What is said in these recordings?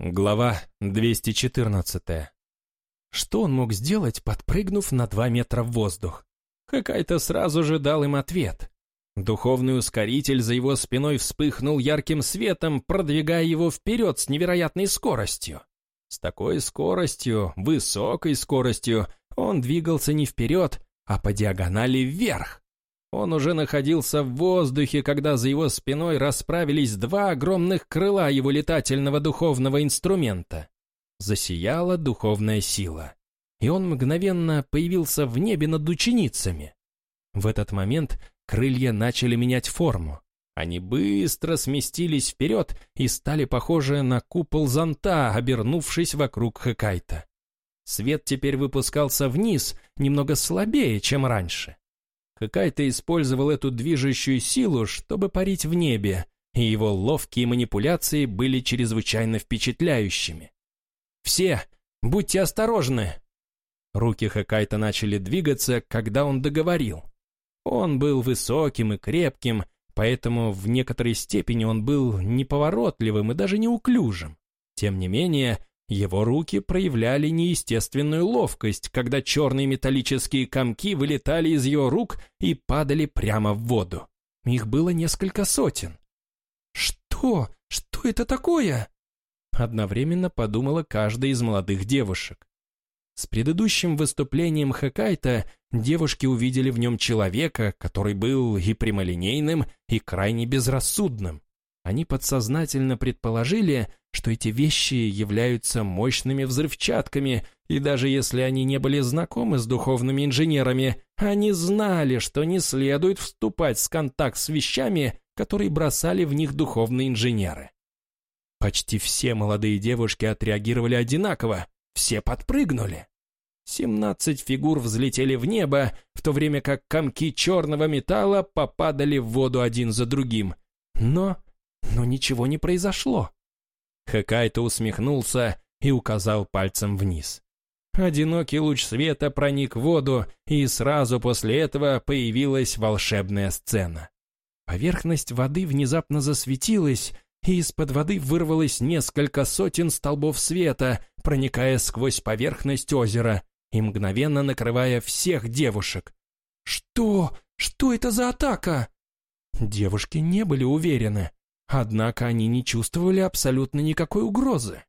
Глава 214. Что он мог сделать, подпрыгнув на два метра в воздух? Хакайто сразу же дал им ответ. Духовный ускоритель за его спиной вспыхнул ярким светом, продвигая его вперед с невероятной скоростью. С такой скоростью, высокой скоростью, он двигался не вперед, а по диагонали вверх. Он уже находился в воздухе, когда за его спиной расправились два огромных крыла его летательного духовного инструмента. Засияла духовная сила, и он мгновенно появился в небе над ученицами. В этот момент крылья начали менять форму. Они быстро сместились вперед и стали похожи на купол зонта, обернувшись вокруг Хакайта. Свет теперь выпускался вниз, немного слабее, чем раньше. Хакайто использовал эту движущую силу, чтобы парить в небе, и его ловкие манипуляции были чрезвычайно впечатляющими. «Все, будьте осторожны!» Руки Хакайта начали двигаться, когда он договорил. Он был высоким и крепким, поэтому в некоторой степени он был неповоротливым и даже неуклюжим. Тем не менее, его руки проявляли неестественную ловкость, когда черные металлические комки вылетали из его рук и падали прямо в воду. Их было несколько сотен. «Что? Что это такое?» Одновременно подумала каждая из молодых девушек. С предыдущим выступлением Хакайта девушки увидели в нем человека, который был и прямолинейным, и крайне безрассудным. Они подсознательно предположили, что эти вещи являются мощными взрывчатками, и даже если они не были знакомы с духовными инженерами, они знали, что не следует вступать в контакт с вещами, которые бросали в них духовные инженеры. Почти все молодые девушки отреагировали одинаково, все подпрыгнули. Семнадцать фигур взлетели в небо, в то время как комки черного металла попадали в воду один за другим. Но но ничего не произошло. Хакайто усмехнулся и указал пальцем вниз. Одинокий луч света проник в воду, и сразу после этого появилась волшебная сцена. Поверхность воды внезапно засветилась, и из-под воды вырвалось несколько сотен столбов света, проникая сквозь поверхность озера и мгновенно накрывая всех девушек. «Что? Что это за атака?» Девушки не были уверены. Однако они не чувствовали абсолютно никакой угрозы.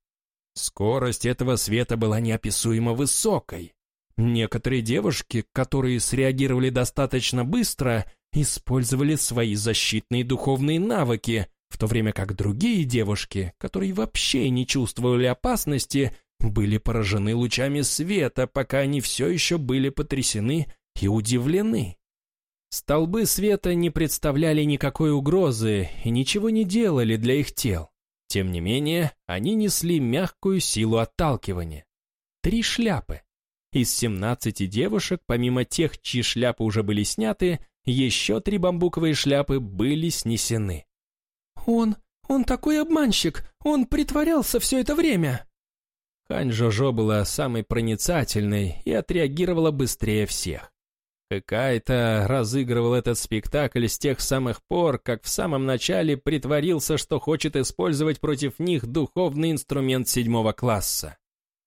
Скорость этого света была неописуемо высокой. Некоторые девушки, которые среагировали достаточно быстро, использовали свои защитные духовные навыки, в то время как другие девушки, которые вообще не чувствовали опасности, были поражены лучами света, пока они все еще были потрясены и удивлены. Столбы света не представляли никакой угрозы и ничего не делали для их тел. Тем не менее, они несли мягкую силу отталкивания. Три шляпы. Из 17 девушек, помимо тех, чьи шляпы уже были сняты, еще три бамбуковые шляпы были снесены. «Он... он такой обманщик! Он притворялся все это время!» Хань Жожо была самой проницательной и отреагировала быстрее всех. Какая-то разыгрывал этот спектакль с тех самых пор, как в самом начале притворился, что хочет использовать против них духовный инструмент седьмого класса.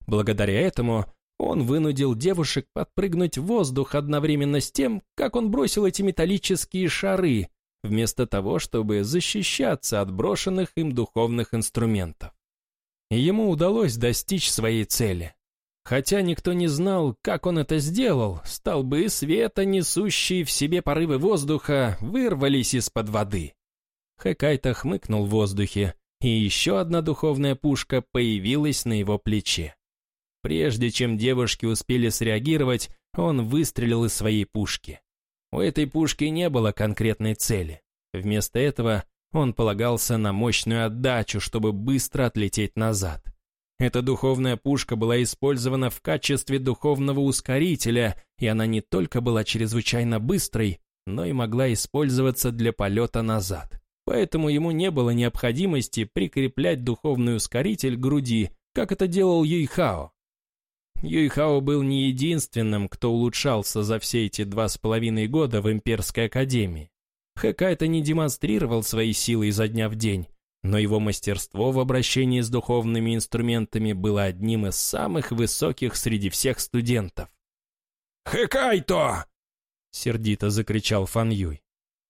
Благодаря этому он вынудил девушек подпрыгнуть в воздух одновременно с тем, как он бросил эти металлические шары, вместо того, чтобы защищаться от брошенных им духовных инструментов. ему удалось достичь своей цели. Хотя никто не знал, как он это сделал, столбы света, несущие в себе порывы воздуха, вырвались из-под воды. Хэкайта хмыкнул в воздухе, и еще одна духовная пушка появилась на его плече. Прежде чем девушки успели среагировать, он выстрелил из своей пушки. У этой пушки не было конкретной цели. Вместо этого он полагался на мощную отдачу, чтобы быстро отлететь назад. Эта духовная пушка была использована в качестве духовного ускорителя, и она не только была чрезвычайно быстрой, но и могла использоваться для полета назад. Поэтому ему не было необходимости прикреплять духовный ускоритель к груди, как это делал Юйхао. Юйхао был не единственным, кто улучшался за все эти два с половиной года в Имперской Академии. Хэкайто не демонстрировал свои силы изо дня в день, но его мастерство в обращении с духовными инструментами было одним из самых высоких среди всех студентов. «Хэкайто!» — сердито закричал Фан Юй.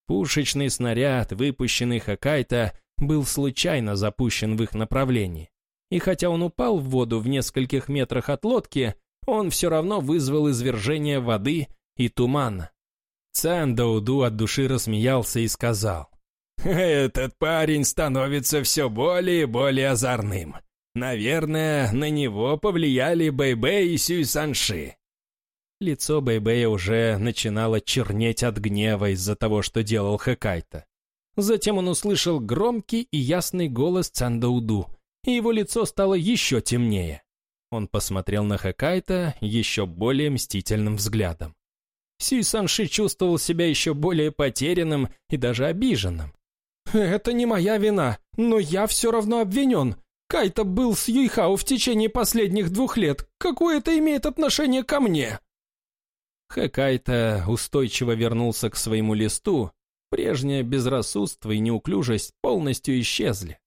Пушечный снаряд, выпущенный Хакайта, был случайно запущен в их направлении. И хотя он упал в воду в нескольких метрах от лодки, он все равно вызвал извержение воды и тумана. Цан Дауду от души рассмеялся и сказал, «Этот парень становится все более и более озорным. Наверное, на него повлияли Бэйбэй и Сюй Санши. Лицо Бэйбэя уже начинало чернеть от гнева из-за того, что делал Хэкайта. Затем он услышал громкий и ясный голос Цандауду, и его лицо стало еще темнее. Он посмотрел на Хэкайта еще более мстительным взглядом. Сюй Санши чувствовал себя еще более потерянным и даже обиженным. «Это не моя вина, но я все равно обвинен. Кайта был с Юйхао в течение последних двух лет. Какое это имеет отношение ко мне?» Хэкайта устойчиво вернулся к своему листу, прежнее безрассудство и неуклюжесть полностью исчезли.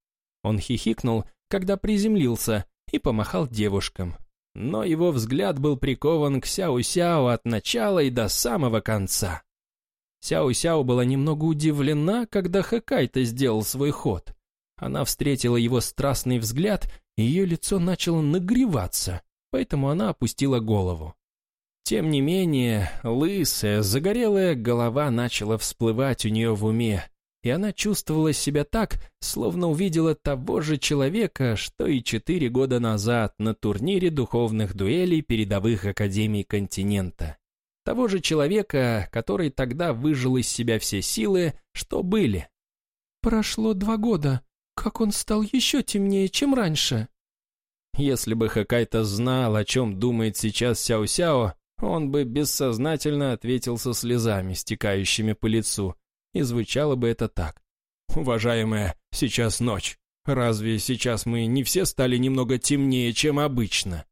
Он хихикнул, когда приземлился, и помахал девушкам. Но его взгляд был прикован к Сяо-Сяо от начала и до самого конца. Сяо-Сяо была немного удивлена, когда Хэкайта сделал свой ход. Она встретила его страстный взгляд, и ее лицо начало нагреваться, поэтому она опустила голову. Тем не менее, лысая, загорелая голова начала всплывать у нее в уме, и она чувствовала себя так, словно увидела того же человека, что и четыре года назад на турнире духовных дуэлей передовых академий континента. Того же человека, который тогда выжил из себя все силы, что были. «Прошло два года. Как он стал еще темнее, чем раньше?» Если бы Хакайта знал, о чем думает сейчас Сяо-Сяо, он бы бессознательно ответил со слезами, стекающими по лицу, и звучало бы это так. «Уважаемая, сейчас ночь. Разве сейчас мы не все стали немного темнее, чем обычно?»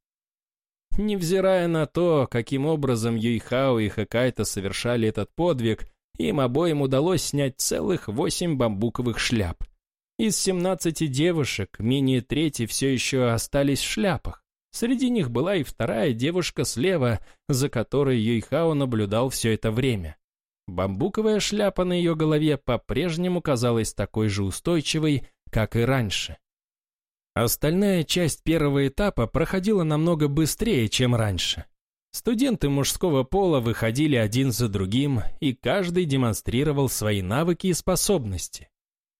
Невзирая на то, каким образом Юйхао и Хакайта совершали этот подвиг, им обоим удалось снять целых восемь бамбуковых шляп. Из семнадцати девушек менее трети все еще остались в шляпах. Среди них была и вторая девушка слева, за которой Юйхао наблюдал все это время. Бамбуковая шляпа на ее голове по-прежнему казалась такой же устойчивой, как и раньше. Остальная часть первого этапа проходила намного быстрее, чем раньше. Студенты мужского пола выходили один за другим, и каждый демонстрировал свои навыки и способности.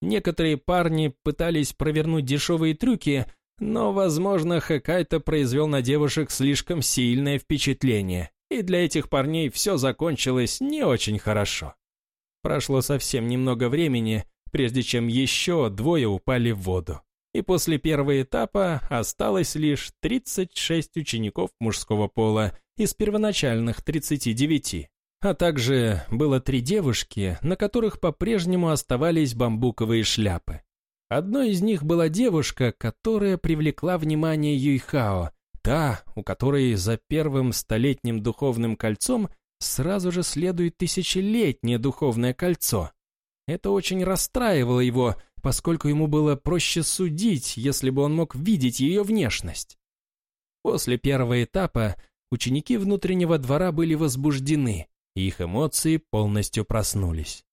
Некоторые парни пытались провернуть дешевые трюки, но, возможно, Хэкайто произвел на девушек слишком сильное впечатление, и для этих парней все закончилось не очень хорошо. Прошло совсем немного времени, прежде чем еще двое упали в воду. И после первого этапа осталось лишь 36 учеников мужского пола из первоначальных 39, а также было три девушки, на которых по-прежнему оставались бамбуковые шляпы. Одной из них была девушка, которая привлекла внимание Юйхао, та, у которой за первым столетним духовным кольцом сразу же следует тысячелетнее духовное кольцо. Это очень расстраивало его, поскольку ему было проще судить, если бы он мог видеть ее внешность. После первого этапа ученики внутреннего двора были возбуждены, и их эмоции полностью проснулись.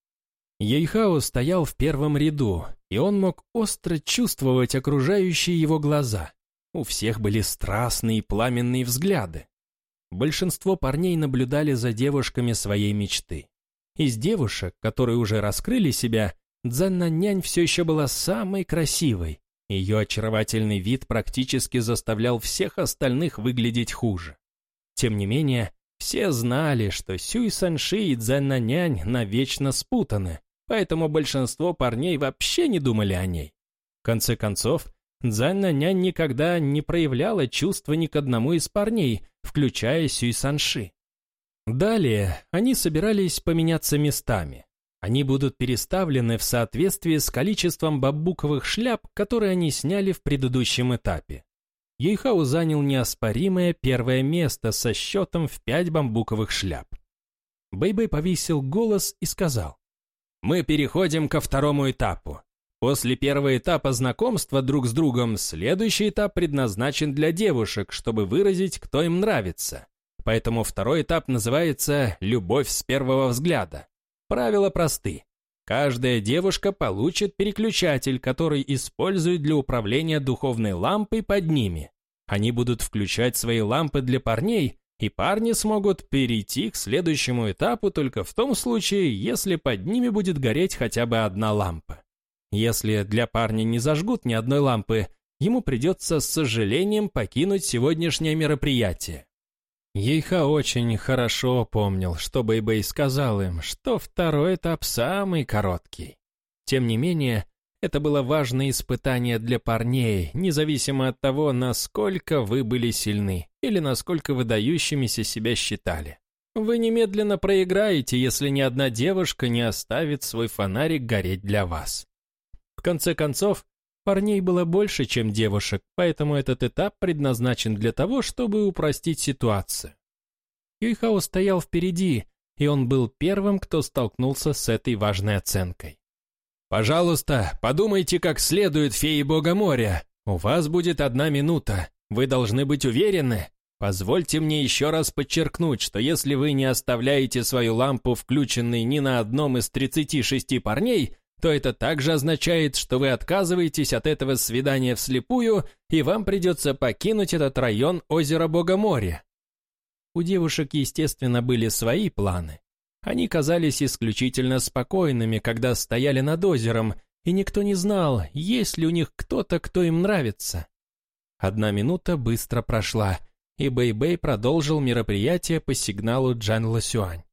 Ейхао стоял в первом ряду, и он мог остро чувствовать окружающие его глаза. У всех были страстные и пламенные взгляды. Большинство парней наблюдали за девушками своей мечты. Из девушек, которые уже раскрыли себя, Дзаннанянь все еще была самой красивой. Ее очаровательный вид практически заставлял всех остальных выглядеть хуже. Тем не менее, все знали, что Сюй Санши и Дзаннанянь навечно спутаны, поэтому большинство парней вообще не думали о ней. В конце концов, Дзанна Нянь никогда не проявляла чувства ни к одному из парней, включая Сюй Санши. Далее они собирались поменяться местами. Они будут переставлены в соответствии с количеством бамбуковых шляп, которые они сняли в предыдущем этапе. Юйхау занял неоспоримое первое место со счетом в пять бамбуковых шляп. Бэйбэй повесил голос и сказал. Мы переходим ко второму этапу. После первого этапа знакомства друг с другом следующий этап предназначен для девушек, чтобы выразить, кто им нравится. Поэтому второй этап называется «любовь с первого взгляда». Правила просты. Каждая девушка получит переключатель, который использует для управления духовной лампой под ними. Они будут включать свои лампы для парней, и парни смогут перейти к следующему этапу только в том случае, если под ними будет гореть хотя бы одна лампа. Если для парня не зажгут ни одной лампы, ему придется с сожалением покинуть сегодняшнее мероприятие. Ейха очень хорошо помнил, что Бэйбэй сказал им, что второй этап самый короткий. Тем не менее, это было важное испытание для парней, независимо от того, насколько вы были сильны или насколько выдающимися себя считали. Вы немедленно проиграете, если ни одна девушка не оставит свой фонарик гореть для вас. В конце концов, парней было больше, чем девушек, поэтому этот этап предназначен для того, чтобы упростить ситуацию. Юйхао стоял впереди, и он был первым, кто столкнулся с этой важной оценкой. «Пожалуйста, подумайте как следует, феи бога моря. У вас будет одна минута. Вы должны быть уверены. Позвольте мне еще раз подчеркнуть, что если вы не оставляете свою лампу включенной ни на одном из 36 парней, то это также означает, что вы отказываетесь от этого свидания вслепую, и вам придется покинуть этот район озера Бога. У девушек, естественно, были свои планы. Они казались исключительно спокойными, когда стояли над озером, и никто не знал, есть ли у них кто-то, кто им нравится. Одна минута быстро прошла, и Бэй-Бэй продолжил мероприятие по сигналу Джан Ласюань.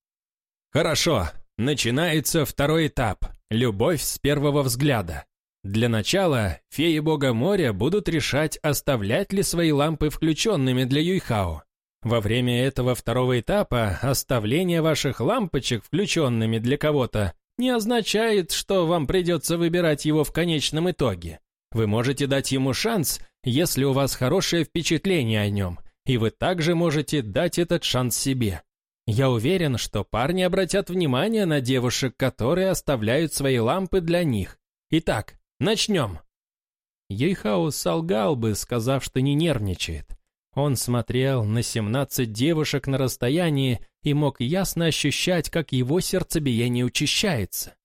«Хорошо, начинается второй этап – любовь с первого взгляда. Для начала феи бога моря будут решать, оставлять ли свои лампы включенными для Юйхао. Во время этого второго этапа оставление ваших лампочек включенными для кого-то не означает, что вам придется выбирать его в конечном итоге. Вы можете дать ему шанс, если у вас хорошее впечатление о нем, и вы также можете дать этот шанс себе. Я уверен, что парни обратят внимание на девушек, которые оставляют свои лампы для них. Итак, начнем. Ейхао солгал бы, сказав, что не нервничает. Он смотрел на 17 девушек на расстоянии и мог ясно ощущать, как его сердцебиение учащается.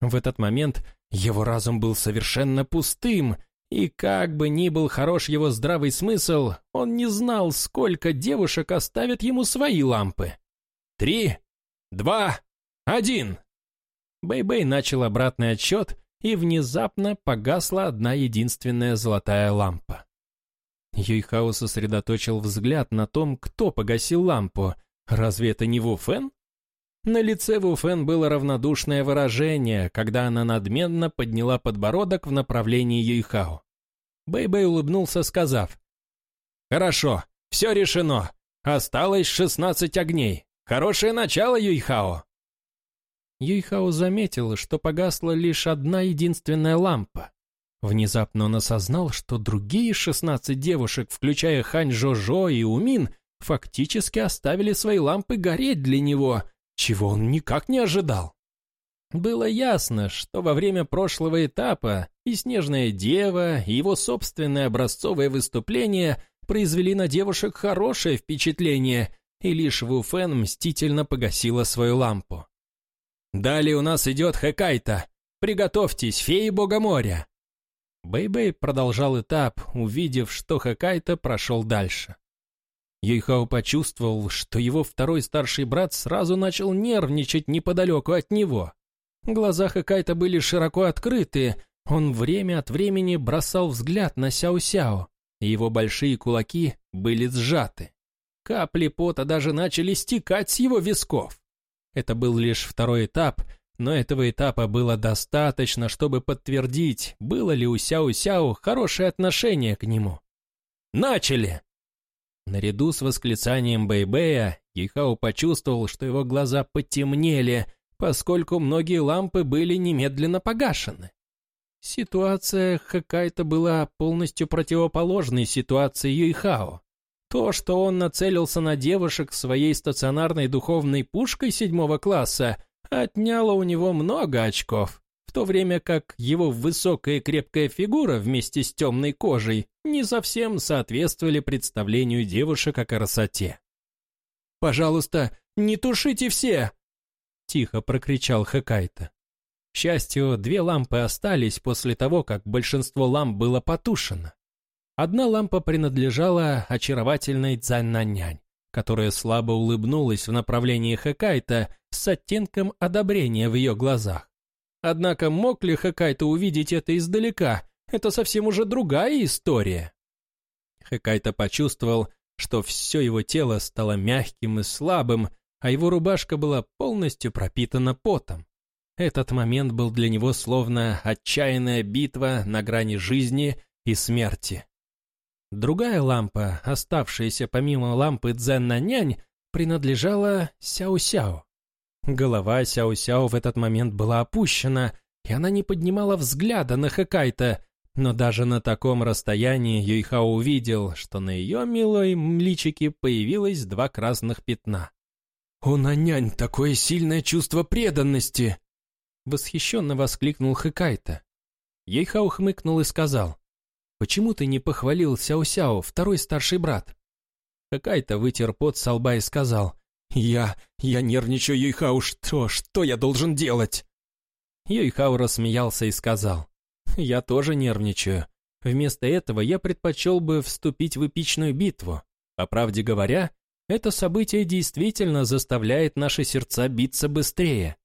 В этот момент его разум был совершенно пустым, и как бы ни был хорош его здравый смысл, он не знал, сколько девушек оставят ему свои лампы. «Три, два, один!» Бэй-Бэй начал обратный отсчет, и внезапно погасла одна единственная золотая лампа. Юйхао сосредоточил взгляд на том, кто погасил лампу. Разве это не Ву Фэн? На лице Ву Фэн было равнодушное выражение, когда она надменно подняла подбородок в направлении Юйхао. Бэй-Бэй улыбнулся, сказав, «Хорошо, все решено. Осталось шестнадцать огней. Хорошее начало, Юйхао!» Юйхао заметил, что погасла лишь одна единственная лампа. Внезапно он осознал, что другие 16 девушек, включая Хань Жо-Жо и Умин, фактически оставили свои лампы гореть для него, чего он никак не ожидал. Было ясно, что во время прошлого этапа и Снежная Дева, и его собственное образцовое выступление произвели на девушек хорошее впечатление, и лишь Ву Фэн мстительно погасила свою лампу. «Далее у нас идет Хэкайта. Приготовьтесь, феи Бога моря!» Бэйбэй -бэй продолжал этап, увидев, что Хакайто прошел дальше. Юйхао почувствовал, что его второй старший брат сразу начал нервничать неподалеку от него. Глаза Хакайто были широко открыты, он время от времени бросал взгляд на Сяо-Сяо, и его большие кулаки были сжаты. Капли пота даже начали стекать с его висков. Это был лишь второй этап, но этого этапа было достаточно, чтобы подтвердить, было ли у Сяо-Сяо хорошее отношение к нему. «Начали!» Наряду с восклицанием Бэйбэя, Юйхао почувствовал, что его глаза потемнели, поскольку многие лампы были немедленно погашены. Ситуация Хакайта была полностью противоположной ситуации Юйхао. То, что он нацелился на девушек своей стационарной духовной пушкой седьмого класса, отняло у него много очков, в то время как его высокая и крепкая фигура вместе с темной кожей не совсем соответствовали представлению девушек о красоте. «Пожалуйста, не тушите все!» — тихо прокричал Хакайта. К счастью, две лампы остались после того, как большинство ламп было потушено. Одна лампа принадлежала очаровательной Цзаннанянь, которая слабо улыбнулась в направлении Хакайта с оттенком одобрения в ее глазах. Однако мог ли Хакайта увидеть это издалека? Это совсем уже другая история. Хакайта почувствовал, что все его тело стало мягким и слабым, а его рубашка была полностью пропитана потом. Этот момент был для него словно отчаянная битва на грани жизни и смерти. Другая лампа, оставшаяся помимо лампы Цзэн-нянь, принадлежала Сяо-Сяо. Голова Сяо-Сяо в этот момент была опущена, и она не поднимала взгляда на Хэкайта, но даже на таком расстоянии Юйхао увидел, что на ее милой личике появилось два красных пятна. «У нанянь такое сильное чувство преданности!» Восхищенно воскликнул Хэкайта. Юйхао хмыкнул и сказал, «Почему ты не похвалил Сяо-Сяо, второй старший брат?» Хэкайта вытер пот со лба и сказал, «Я... я нервничаю, Юйхао, что... что я должен делать?» Юйхао рассмеялся и сказал, я тоже нервничаю. Вместо этого я предпочел бы вступить в эпичную битву. По правде говоря, это событие действительно заставляет наши сердца биться быстрее.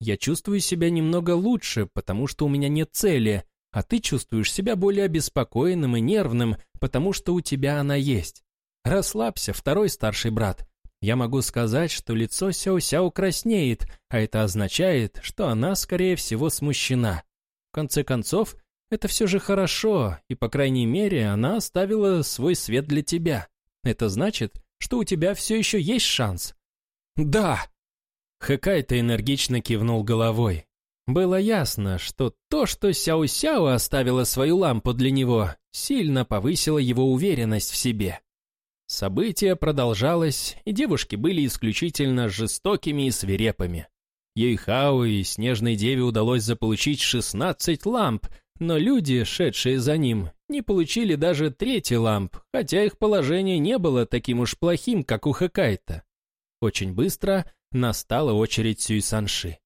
Я чувствую себя немного лучше, потому что у меня нет цели, а ты чувствуешь себя более обеспокоенным и нервным, потому что у тебя она есть. Расслабься, второй старший брат. Я могу сказать, что лицо Сяо-Сяо краснеет, а это означает, что она, скорее всего, смущена. В конце концов, это все же хорошо, и, по крайней мере, она оставила свой свет для тебя. Это значит, что у тебя все еще есть шанс. Да! Хэкайто энергично кивнул головой. Было ясно, что то, что Сяо-Сяо оставила свою лампу для него, сильно повысило его уверенность в себе. Событие продолжалось, и девушки были исключительно жестокими и свирепыми. Ейхау и Снежной Деве удалось заполучить 16 ламп, но люди, шедшие за ним, не получили даже трети ламп, хотя их положение не было таким уж плохим, как у Хэкайта. Очень быстро настала очередь Сюй Санши.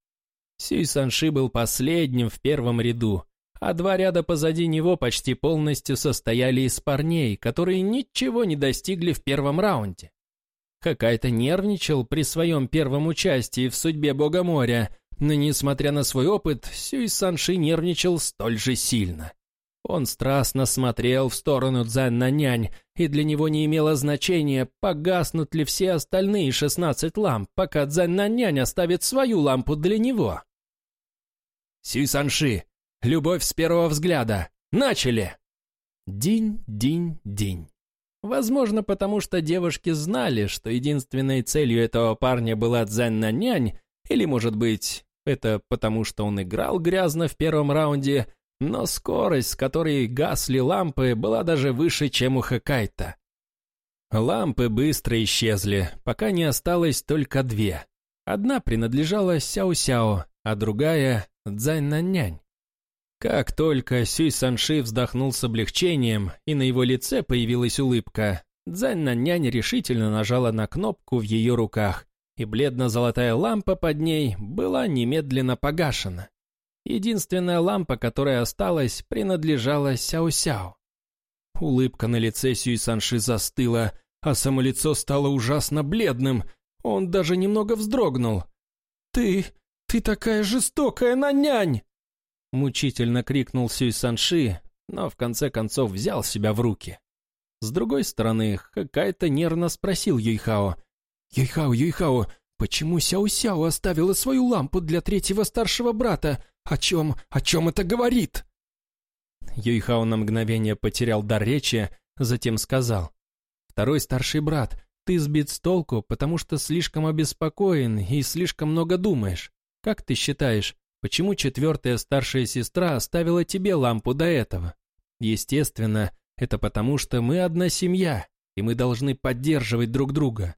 Сюй Санши был последним в первом ряду, а два ряда позади него почти полностью состояли из парней, которые ничего не достигли в первом раунде. Хакайто нервничал при своем первом участии в судьбе Бога моря, но, несмотря на свой опыт, Сюй Санши нервничал столь же сильно. Он страстно смотрел в сторону Цзэн-нянь, и для него не имело значения, погаснут ли все остальные шестнадцать ламп, пока Цзэн-нянь оставит свою лампу для него. Сюй Санши, любовь с первого взгляда. Начали! Динь-динь-динь. Возможно, потому что девушки знали, что единственной целью этого парня была Цзэнь-нянь, или, может быть, это потому что он играл грязно в первом раунде, но скорость, с которой гасли лампы, была даже выше, чем у Хакайта. Лампы быстро исчезли, пока не осталось только две. Одна принадлежала Сяо-Сяо, а другая — Цзань-нянь. Как только Сюй Санши вздохнул с облегчением, и на его лице появилась улыбка, Цзань-нянь решительно нажала на кнопку в ее руках, и бледно-золотая лампа под ней была немедленно погашена. Единственная лампа, которая осталась, принадлежала Сяо-Сяо. Улыбка на лице Сюй Санши застыла, а само лицо стало ужасно бледным. Он даже немного вздрогнул. «Ты... ты такая жестокая на нянь!» Мучительно крикнул Сюй Санши, но в конце концов взял себя в руки. С другой стороны, какая-то нервно спросил Юйхао. «Юйхао, Юйхао, почему Сяо-Сяо оставила свою лампу для третьего старшего брата? О чем, о чем это говорит?» Юйхао на мгновение потерял дар речи, затем сказал. «Второй старший брат, ты сбит с толку, потому что слишком обеспокоен и слишком много думаешь. Как ты считаешь, Почему четвертая старшая сестра оставила тебе лампу до этого? Естественно, это потому, что мы одна семья, и мы должны поддерживать друг друга.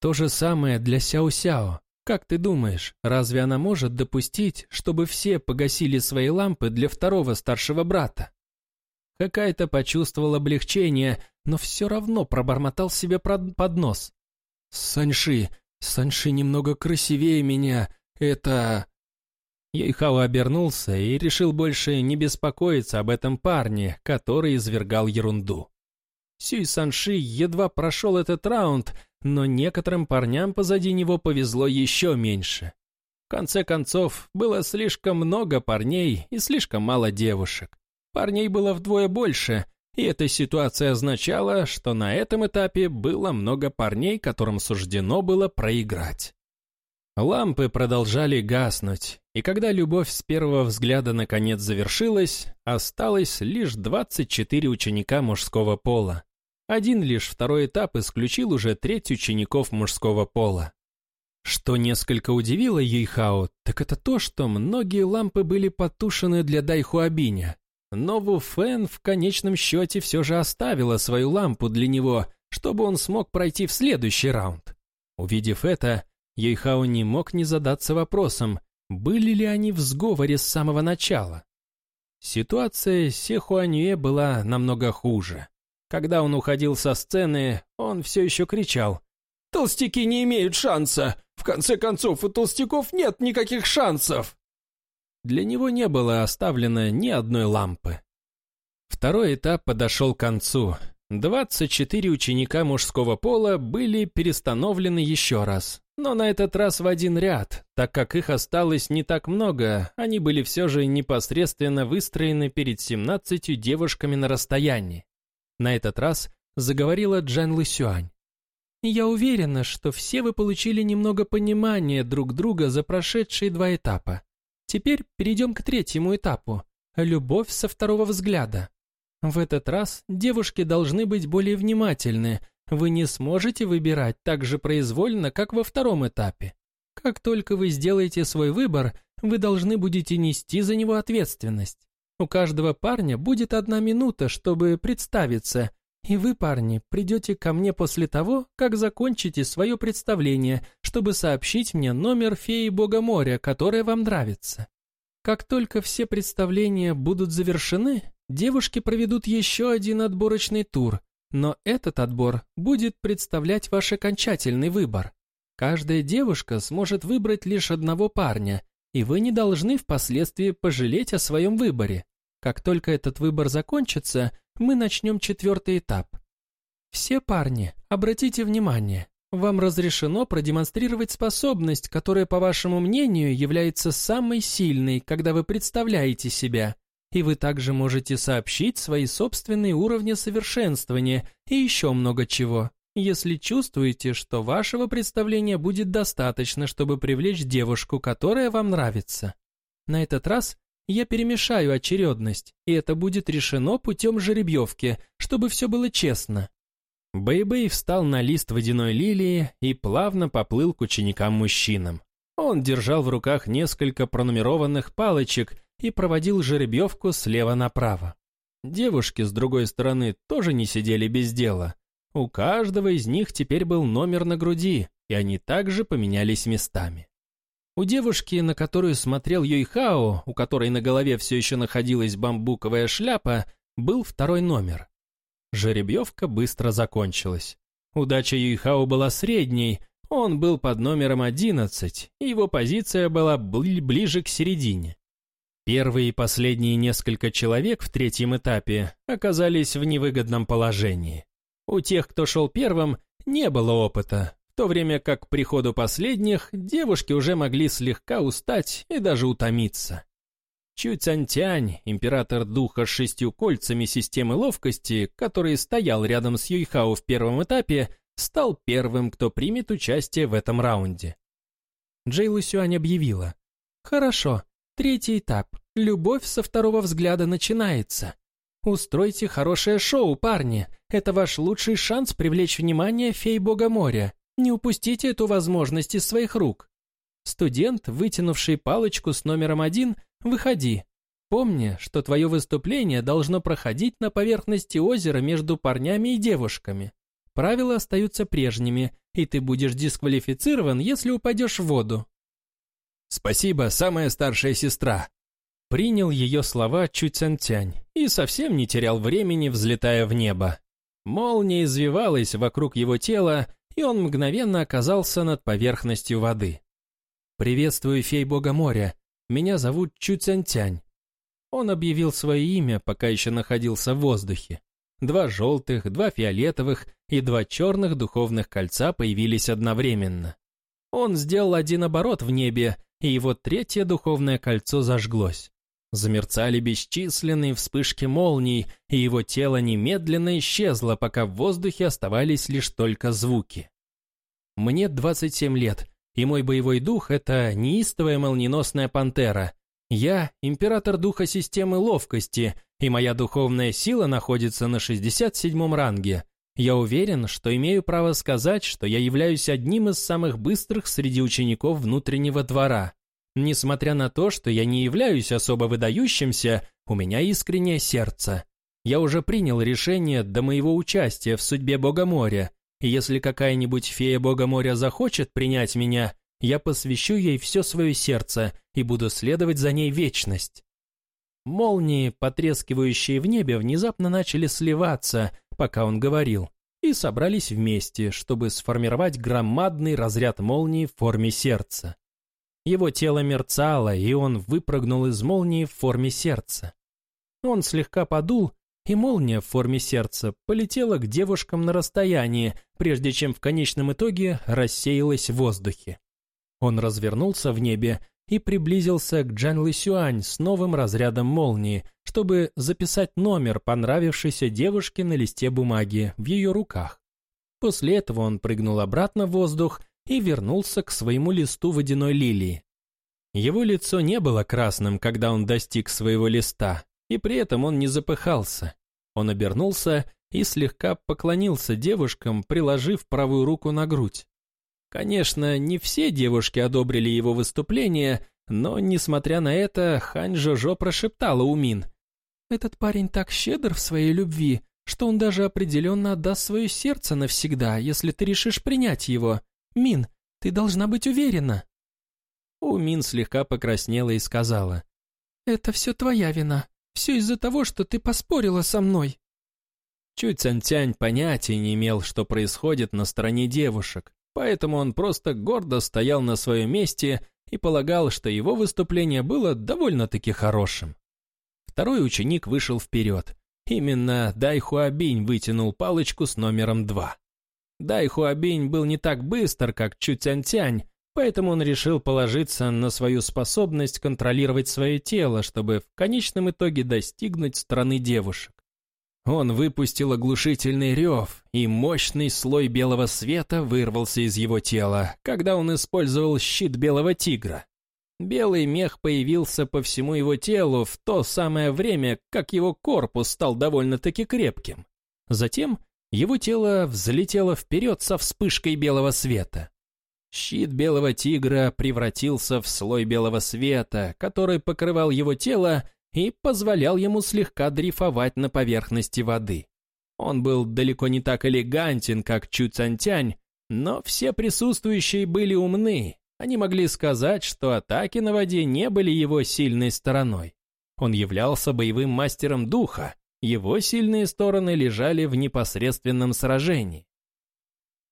То же самое для Сяо-Сяо. Как ты думаешь, разве она может допустить, чтобы все погасили свои лампы для второго старшего брата? Какая-то почувствовал облегчение, но все равно пробормотал себе под нос. «Саньши, Саньши немного красивее меня, это...» Ейхао обернулся и решил больше не беспокоиться об этом парне, который извергал ерунду. Сюй Санши едва прошел этот раунд, но некоторым парням позади него повезло еще меньше. В конце концов, было слишком много парней и слишком мало девушек. Парней было вдвое больше, и эта ситуация означала, что на этом этапе было много парней, которым суждено было проиграть. Лампы продолжали гаснуть, и когда любовь с первого взгляда наконец завершилась, осталось лишь 24 ученика мужского пола. Один лишь второй этап исключил уже треть учеников мужского пола. Что несколько удивило Юйхао, так это то, что многие лампы были потушены для Дайхуабиня. Но Ву Фэн в конечном счете все же оставила свою лампу для него, чтобы он смог пройти в следующий раунд. Увидев это, Ейхао не мог не задаться вопросом, были ли они в сговоре с самого начала. Ситуация Сехуанье была намного хуже. Когда он уходил со сцены, он все еще кричал. «Толстяки не имеют шанса! В конце концов, у толстяков нет никаких шансов!» Для него не было оставлено ни одной лампы. Второй этап подошел к концу. 24 ученика мужского пола были перестановлены еще раз, но на этот раз в один ряд, так как их осталось не так много, они были все же непосредственно выстроены перед 17 девушками на расстоянии. На этот раз заговорила Джан Лысюань. «Я уверена, что все вы получили немного понимания друг друга за прошедшие два этапа. Теперь перейдем к третьему этапу – любовь со второго взгляда. В этот раз девушки должны быть более внимательны – вы не сможете выбирать так же произвольно, как во втором этапе. Как только вы сделаете свой выбор, вы должны будете нести за него ответственность. У каждого парня будет одна минута, чтобы представиться, и вы, парни, придете ко мне после того, как закончите свое представление, чтобы сообщить мне номер феи Бога моря, которая вам нравится. Как только все представления будут завершены, девушки проведут еще один отборочный тур, но этот отбор будет представлять ваш окончательный выбор. Каждая девушка сможет выбрать лишь одного парня, и вы не должны впоследствии пожалеть о своем выборе. Как только этот выбор закончится, мы начнем четвертый этап. Все парни, обратите внимание, вам разрешено продемонстрировать способность, которая, по вашему мнению, является самой сильной, когда вы представляете себя и вы также можете сообщить свои собственные уровни совершенствования и еще много чего, если чувствуете, что вашего представления будет достаточно, чтобы привлечь девушку, которая вам нравится. На этот раз я перемешаю очередность, и это будет решено путем жеребьевки, чтобы все было честно. Бэйбэй -бэй встал на лист водяной лилии и плавно поплыл к ученикам-мужчинам. Он держал в руках несколько пронумерованных палочек и проводил жеребьевку слева направо. Девушки, с другой стороны, тоже не сидели без дела. У каждого из них теперь был номер на груди, и они также поменялись местами. У девушки, на которую смотрел Юйхао, у которой на голове все еще находилась бамбуковая шляпа, был второй номер. Жеребьевка быстро закончилась. Удача Юйхао была средней, он был под номером 11, и его позиция была ближе к середине. Первые и последние несколько человек в третьем этапе оказались в невыгодном положении. У тех, кто шел первым, не было опыта, в то время как к приходу последних девушки уже могли слегка устать и даже утомиться. Чу Цянтянь, император духа с шестью кольцами системы ловкости, который стоял рядом с Юйхао в первом этапе, стал первым, кто примет участие в этом раунде. Джей Лусюань объявила. «Хорошо, Третий этап. Любовь со второго взгляда начинается. Устройте хорошее шоу, парни. Это ваш лучший шанс привлечь внимание фей Бога моря. Не упустите эту возможность из своих рук. Студент, вытянувший палочку с номером один, выходи. Помни, что твое выступление должно проходить на поверхности озера между парнями и девушками. Правила остаются прежними. и ты будешь дисквалифицирован, если упадешь в воду». «Спасибо, самая старшая сестра», Принял ее слова Чуцянтянь и совсем не терял времени, взлетая в небо. Молния извивалась вокруг его тела, и он мгновенно оказался над поверхностью воды. «Приветствую, фей бога моря. Меня зовут Чуцянтянь». Он объявил свое имя, пока еще находился в воздухе. Два желтых, два фиолетовых и два черных духовных кольца появились одновременно. Он сделал один оборот в небе, и его третье духовное кольцо зажглось. Замерцали бесчисленные вспышки молний, и его тело немедленно исчезло, пока в воздухе оставались лишь только звуки. Мне 27 лет, и мой боевой дух — это неистовая молниеносная пантера. Я — император духа системы ловкости, и моя духовная сила находится на 67-м ранге. Я уверен, что имею право сказать, что я являюсь одним из самых быстрых среди учеников внутреннего двора. Несмотря на то, что я не являюсь особо выдающимся, у меня искреннее сердце. Я уже принял решение до моего участия в судьбе Бога моря, если какая-нибудь фея Бога моря захочет принять меня, я посвящу ей все свое сердце и буду следовать за ней вечность. Молнии, потрескивающие в небе, внезапно начали сливаться, пока он говорил, и собрались вместе, чтобы сформировать громадный разряд молний в форме сердца. Его тело мерцало, и он выпрыгнул из молнии в форме сердца. Он слегка подул, и молния в форме сердца полетела к девушкам на расстоянии, прежде чем в конечном итоге рассеялась в воздухе. Он развернулся в небе и приблизился к Джан Лысюань с новым разрядом молнии, чтобы записать номер понравившейся девушке на листе бумаги в ее руках. После этого он прыгнул обратно в воздух и вернулся к своему листу водяной лилии. Его лицо не было красным, когда он достиг своего листа, и при этом он не запыхался. Он обернулся и слегка поклонился девушкам, приложив правую руку на грудь. Конечно, не все девушки одобрили его выступление, но, несмотря на это, Хань Жожо прошептала Умин. «Этот парень так щедр в своей любви, что он даже определенно отдаст свое сердце навсегда, если ты решишь принять его. Мин, ты должна быть уверена». У Мин слегка покраснела и сказала. «Это все твоя вина. Все из-за того, что ты поспорила со мной». Чу Цянтянь понятия не имел, что происходит на стороне девушек, поэтому он просто гордо стоял на своем месте и полагал, что его выступление было довольно-таки хорошим. Второй ученик вышел вперед. Именно Дай Хуабинь вытянул палочку с номером два. Дай Хуабинь был не так быстр, как Чу поэтому он решил положиться на свою способность контролировать свое тело, чтобы в конечном итоге достигнуть страны девушек. Он выпустил оглушительный рев, и мощный слой белого света вырвался из его тела, когда он использовал щит белого тигра. Белый мех появился по всему его телу в то самое время, как его корпус стал довольно-таки крепким. Затем его тело взлетело вперед со вспышкой белого света. Щит белого тигра превратился в слой белого света, который покрывал его тело и позволял ему слегка дрейфовать на поверхности воды. Он был далеко не так элегантен, как Чу Цантянь, но все присутствующие были умны. Они могли сказать, что атаки на воде не были его сильной стороной. Он являлся боевым мастером духа, его сильные стороны лежали в непосредственном сражении.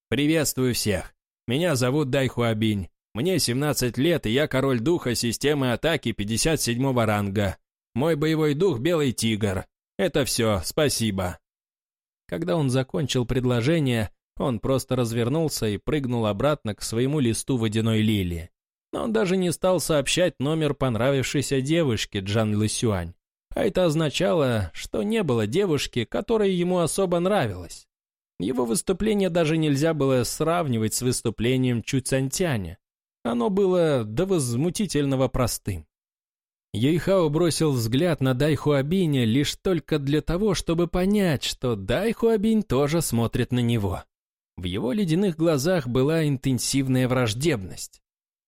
«Приветствую всех. Меня зовут Дайхуабинь. Мне 17 лет, и я король духа системы атаки 57 ранга. Мой боевой дух — Белый Тигр. Это все, спасибо». Когда он закончил предложение, он просто развернулся и прыгнул обратно к своему листу водяной лилии. Но он даже не стал сообщать номер понравившейся девушки Джан Лысюань. А это означало, что не было девушки, которая ему особо нравилась. Его выступление даже нельзя было сравнивать с выступлением Чу Цянтяня. Оно было до возмутительного простым. Ейхао бросил взгляд на Дайхуабиня лишь только для того, чтобы понять, что Дайхуабинь тоже смотрит на него. В его ледяных глазах была интенсивная враждебность.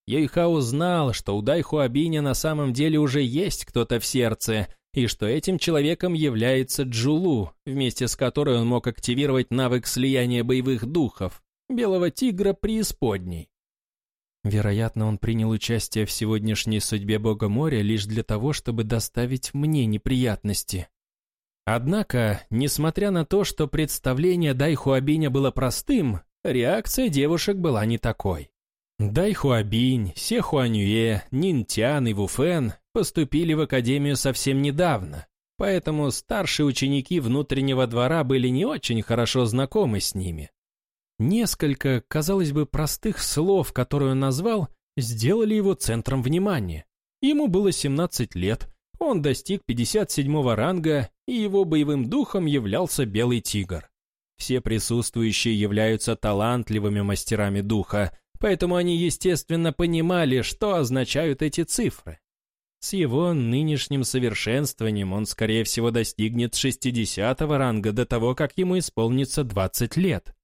Ейхао знал, что у Дайхуабиня на самом деле уже есть кто-то в сердце, и что этим человеком является Джулу, вместе с которой он мог активировать навык слияния боевых духов, белого тигра преисподней. Вероятно, он принял участие в сегодняшней судьбе бога моря лишь для того, чтобы доставить мне неприятности. Однако, несмотря на то, что представление Дайхуабиня было простым, реакция девушек была не такой. Дайхуабинь, Сехуанюэ, Нинтян и Вуфен поступили в академию совсем недавно, поэтому старшие ученики внутреннего двора были не очень хорошо знакомы с ними. Несколько, казалось бы, простых слов, которые он назвал, сделали его центром внимания. Ему было 17 лет, он достиг 57-го ранга, и его боевым духом являлся Белый Тигр. Все присутствующие являются талантливыми мастерами духа, поэтому они, естественно, понимали, что означают эти цифры. С его нынешним совершенствованием он, скорее всего, достигнет 60-го ранга до того, как ему исполнится 20 лет.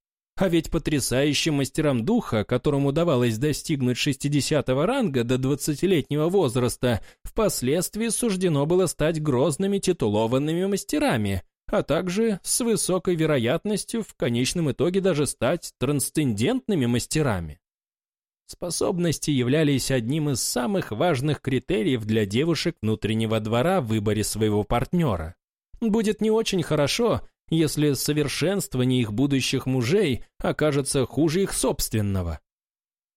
А ведь потрясающим мастерам духа, которым удавалось достигнуть 60-го ранга до 20-летнего возраста, впоследствии суждено было стать грозными титулованными мастерами, а также с высокой вероятностью в конечном итоге даже стать трансцендентными мастерами. Способности являлись одним из самых важных критериев для девушек внутреннего двора в выборе своего партнера. Будет не очень хорошо, если совершенствование их будущих мужей окажется хуже их собственного.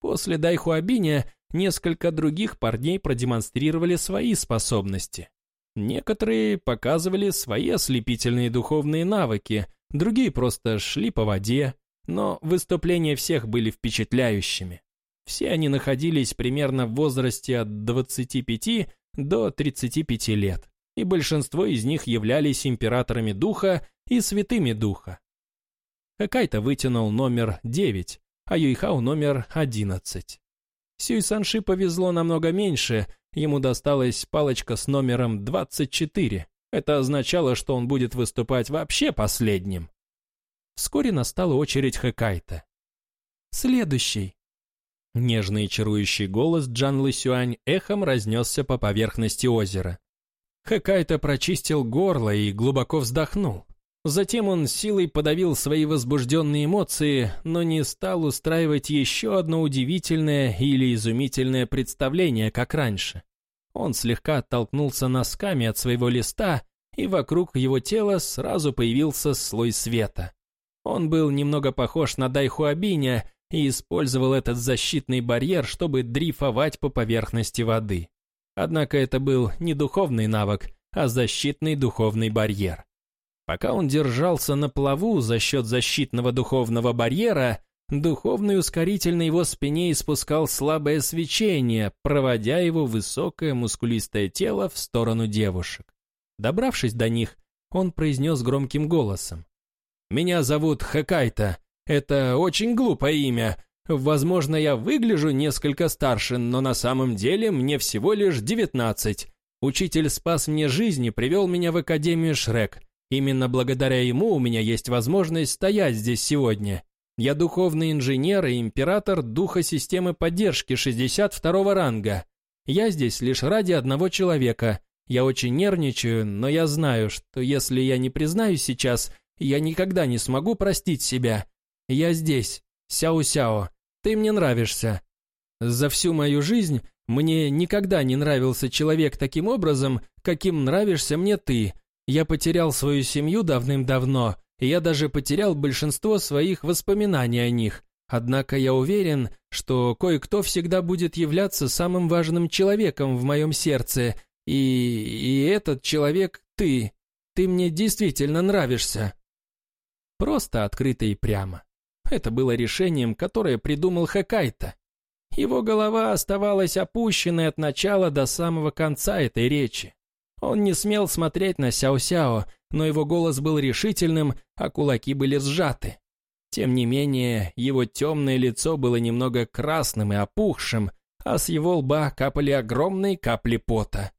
После Дайхуабиня несколько других парней продемонстрировали свои способности. Некоторые показывали свои ослепительные духовные навыки, другие просто шли по воде, но выступления всех были впечатляющими. Все они находились примерно в возрасте от 25 до 35 лет и большинство из них являлись императорами духа и святыми духа. Хакайта вытянул номер 9, а Юйхау номер 11. Сюйсанши повезло намного меньше, ему досталась палочка с номером 24. Это означало, что он будет выступать вообще последним. Вскоре настала очередь Хэкайта. «Следующий». Нежный чарующий голос Джан Лысюань эхом разнесся по поверхности озера. Хэкайто прочистил горло и глубоко вздохнул. Затем он силой подавил свои возбужденные эмоции, но не стал устраивать еще одно удивительное или изумительное представление, как раньше. Он слегка оттолкнулся носками от своего листа, и вокруг его тела сразу появился слой света. Он был немного похож на Дайхуабиня и использовал этот защитный барьер, чтобы дрейфовать по поверхности воды. Однако это был не духовный навык, а защитный духовный барьер. Пока он держался на плаву за счет защитного духовного барьера, духовный ускоритель на его спине испускал слабое свечение, проводя его высокое мускулистое тело в сторону девушек. Добравшись до них, он произнес громким голосом. «Меня зовут Хакайта. Это очень глупое имя, Возможно, я выгляжу несколько старше, но на самом деле мне всего лишь девятнадцать. Учитель спас мне жизнь и привел меня в Академию Шрек. Именно благодаря ему у меня есть возможность стоять здесь сегодня. Я духовный инженер и император духа системы поддержки 62 ранга. Я здесь лишь ради одного человека. Я очень нервничаю, но я знаю, что если я не признаюсь сейчас, я никогда не смогу простить себя. Я здесь, Сяо-Сяо, ты мне нравишься. За всю мою жизнь мне никогда не нравился человек таким образом, каким нравишься мне ты. Я потерял свою семью давным-давно, и я даже потерял большинство своих воспоминаний о них. Однако я уверен, что кое-кто всегда будет являться самым важным человеком в моем сердце, и, и этот человек — ты. Ты мне действительно нравишься. Просто открыто и прямо. Это было решением, которое придумал Хакайта. Его голова оставалась опущенной от начала до самого конца этой речи. Он не смел смотреть на Сяо-Сяо, но его голос был решительным, а кулаки были сжаты. Тем не менее, его темное лицо было немного красным и опухшим, а с его лба капали огромные капли пота.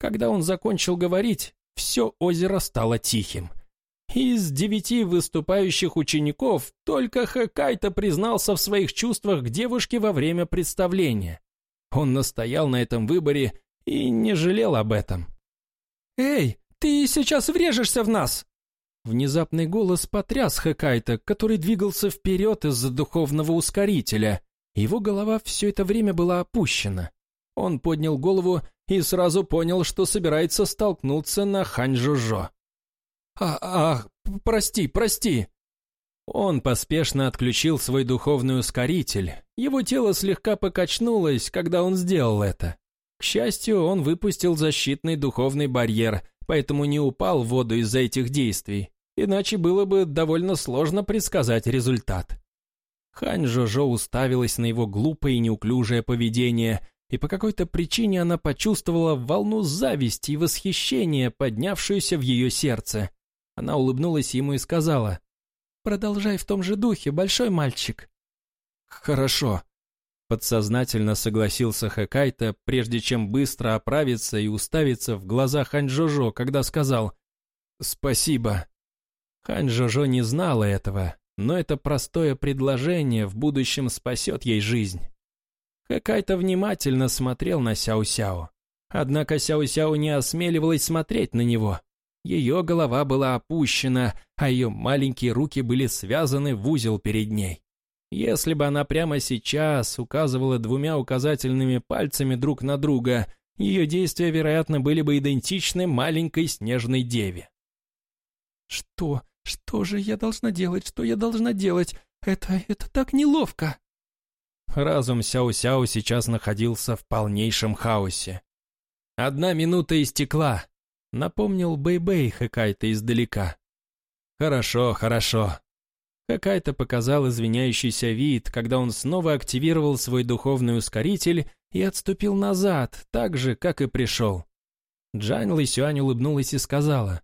Когда он закончил говорить, все озеро стало тихим. Из девяти выступающих учеников только Хакайта признался в своих чувствах к девушке во время представления. Он настоял на этом выборе и не жалел об этом. «Эй, ты сейчас врежешься в нас!» Внезапный голос потряс Хэкайта, который двигался вперед из-за духовного ускорителя. Его голова все это время была опущена. Он поднял голову и сразу понял, что собирается столкнуться на Хань-Жужо. «А, ах, прости, прости!» Он поспешно отключил свой духовный ускоритель. Его тело слегка покачнулось, когда он сделал это. К счастью, он выпустил защитный духовный барьер, поэтому не упал в воду из-за этих действий, иначе было бы довольно сложно предсказать результат. Хань Жожо уставилась на его глупое и неуклюжее поведение, и по какой-то причине она почувствовала волну зависти и восхищения, поднявшуюся в ее сердце. Она улыбнулась ему и сказала, «Продолжай в том же духе, большой мальчик». «Хорошо», — подсознательно согласился Хэкайта, прежде чем быстро оправиться и уставиться в глаза Ханьжожо, когда сказал «Спасибо». Ханьжожо не знала этого, но это простое предложение в будущем спасет ей жизнь. Хэкайта внимательно смотрел на Сяо-Сяо. Однако Сяо-Сяо не осмеливалась смотреть на него. Ее голова была опущена, а ее маленькие руки были связаны в узел перед ней. Если бы она прямо сейчас указывала двумя указательными пальцами друг на друга, ее действия, вероятно, были бы идентичны маленькой снежной деве. «Что? Что же я должна делать? Что я должна делать? Это... это так неловко!» Разум Сяо-Сяо сейчас находился в полнейшем хаосе. Одна минута истекла, напомнил Бэй-Бэй Хэкайта издалека. «Хорошо, хорошо». Хэкайта показал извиняющийся вид, когда он снова активировал свой духовный ускоритель и отступил назад, так же, как и пришел. Джань Лысюань улыбнулась и сказала,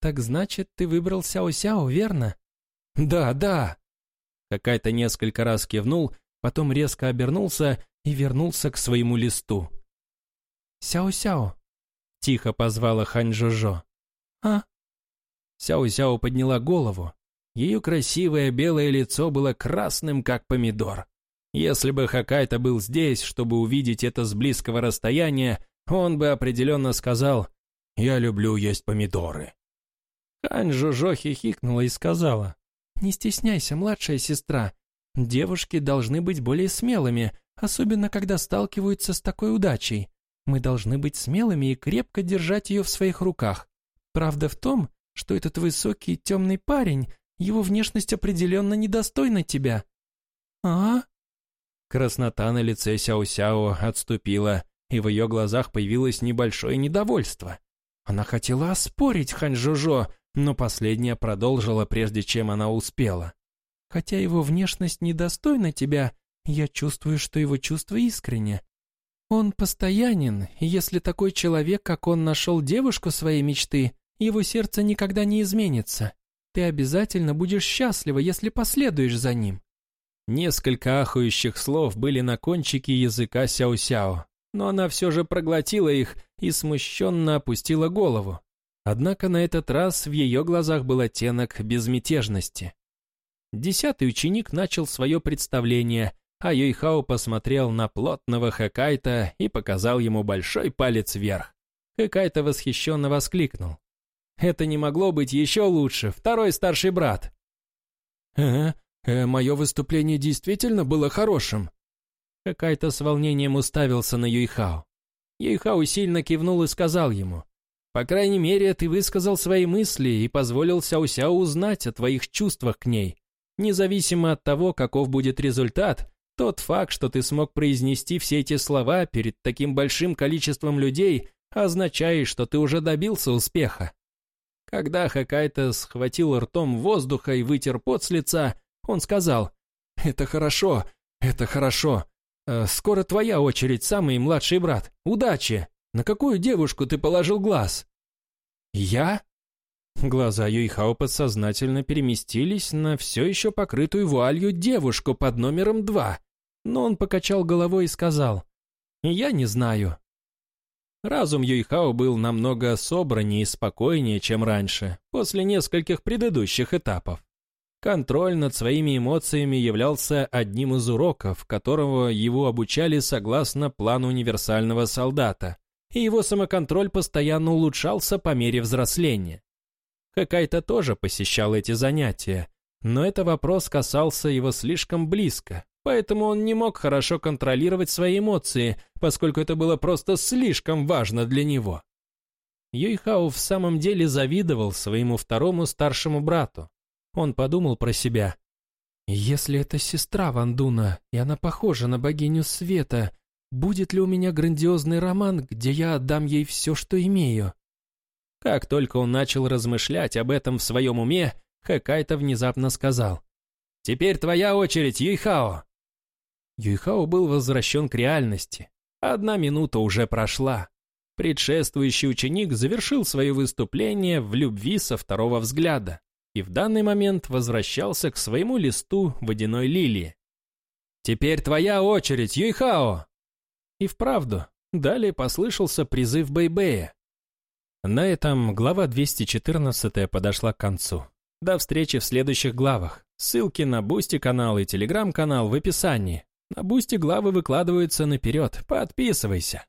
«Так значит, ты выбрал Сяо-Сяо, верно?» «Да, да». Хэкайта несколько раз кивнул, потом резко обернулся и вернулся к своему листу. «Сяо-Сяо, Тихо позвала Хань Жожо. «А?» Сяо-Сяо подняла голову. Ее красивое белое лицо было красным, как помидор. Если бы Хакайта был здесь, чтобы увидеть это с близкого расстояния, он бы определенно сказал «Я люблю есть помидоры». Хань Жожо хихикнула и сказала «Не стесняйся, младшая сестра. Девушки должны быть более смелыми, особенно когда сталкиваются с такой удачей. Мы должны быть смелыми и крепко держать ее в своих руках. Правда в том, что этот высокий темный парень, его внешность определенно недостойна тебя. А? Краснота на лице Сяо-Сяо отступила, и в ее глазах появилось небольшое недовольство. Она хотела оспорить Ханьжужо, но последняя продолжила, прежде чем она успела. Хотя его внешность недостойна тебя, я чувствую, что его чувство искренне. Он постоянен, и если такой человек, как он, нашел девушку своей мечты, его сердце никогда не изменится. Ты обязательно будешь счастлива, если последуешь за ним». Несколько ахающих слов были на кончике языка Сяо-Сяо, но она все же проглотила их и смущенно опустила голову. Однако на этот раз в ее глазах был оттенок безмятежности. Десятый ученик начал свое представление, а Юйхао посмотрел на плотного Хэкайта и показал ему большой палец вверх. Хэкайта восхищенно воскликнул. «Это не могло быть еще лучше, второй старший брат!» «Э, э мое выступление действительно было хорошим?» Хэкайта с волнением уставился на Юйхао. Юйхао сильно кивнул и сказал ему, «По крайней мере, ты высказал свои мысли и позволил Сяо-Сяо узнать о твоих чувствах к ней. Независимо от того, каков будет результат, тот факт, что ты смог произнести все эти слова перед таким большим количеством людей, означает, что ты уже добился успеха. Когда Хакайта схватил ртом воздуха и вытер пот с лица, он сказал, «Это хорошо, это хорошо. Э, скоро твоя очередь, самый младший брат. Удачи! На какую девушку ты положил глаз?» «Я?» Глаза Юйхао подсознательно переместились на все еще покрытую вуалью девушку под номером два, но он покачал головой и сказал, «Я не знаю». Разум Юйхао был намного собраннее и спокойнее, чем раньше, после нескольких предыдущих этапов. Контроль над своими эмоциями являлся одним из уроков, которого его обучали согласно плану универсального солдата, и его самоконтроль постоянно улучшался по мере взросления. Хакайта тоже посещал эти занятия, но это вопрос касался его слишком близко, поэтому он не мог хорошо контролировать свои эмоции, поскольку это было просто слишком важно для него. Юйхао в самом деле завидовал своему второму старшему брату. Он подумал про себя. «Если это сестра Вандуна, и она похожа на богиню света, будет ли у меня грандиозный роман, где я отдам ей все, что имею?» Как только он начал размышлять об этом в своем уме, Хэкайто внезапно сказал. «Теперь твоя очередь, Юйхао!» Юйхао был возвращен к реальности. Одна минута уже прошла. Предшествующий ученик завершил свое выступление в любви со второго взгляда и в данный момент возвращался к своему листу водяной лилии. «Теперь твоя очередь, Юйхао!» И вправду, далее послышался призыв Бэйбэя. На этом глава 214 подошла к концу. До встречи в следующих главах. Ссылки на Boosty канал и Телеграм канал в описании. На Boosty главы выкладываются наперед, подписывайся.